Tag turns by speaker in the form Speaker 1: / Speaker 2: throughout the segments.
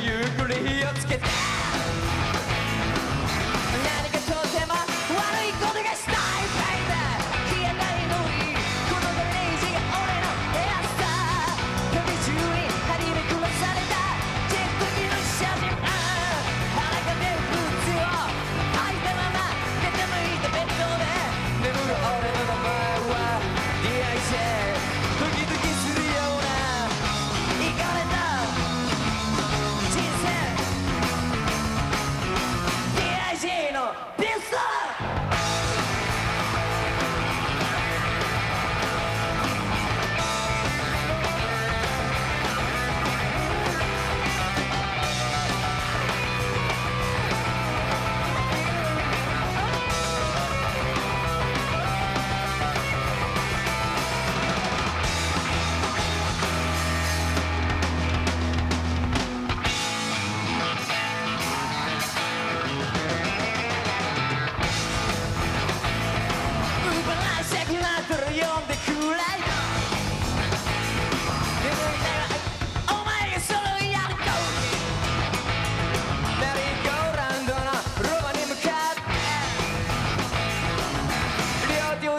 Speaker 1: You.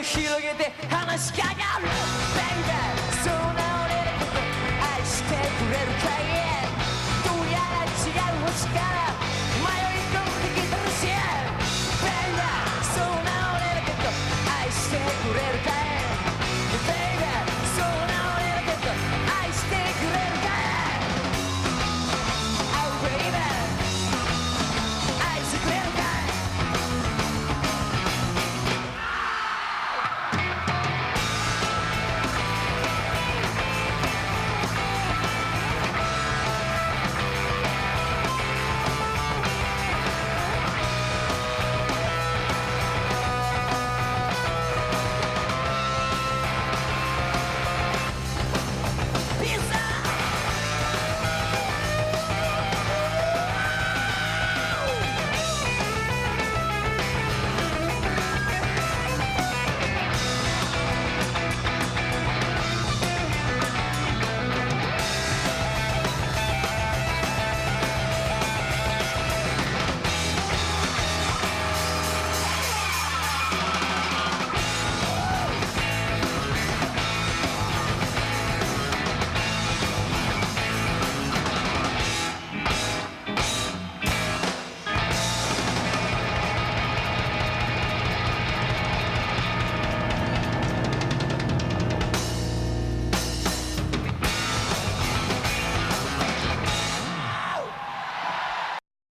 Speaker 1: 広げて話しかかる Baby そんな俺のこと愛してくれるかいどうやら違う星から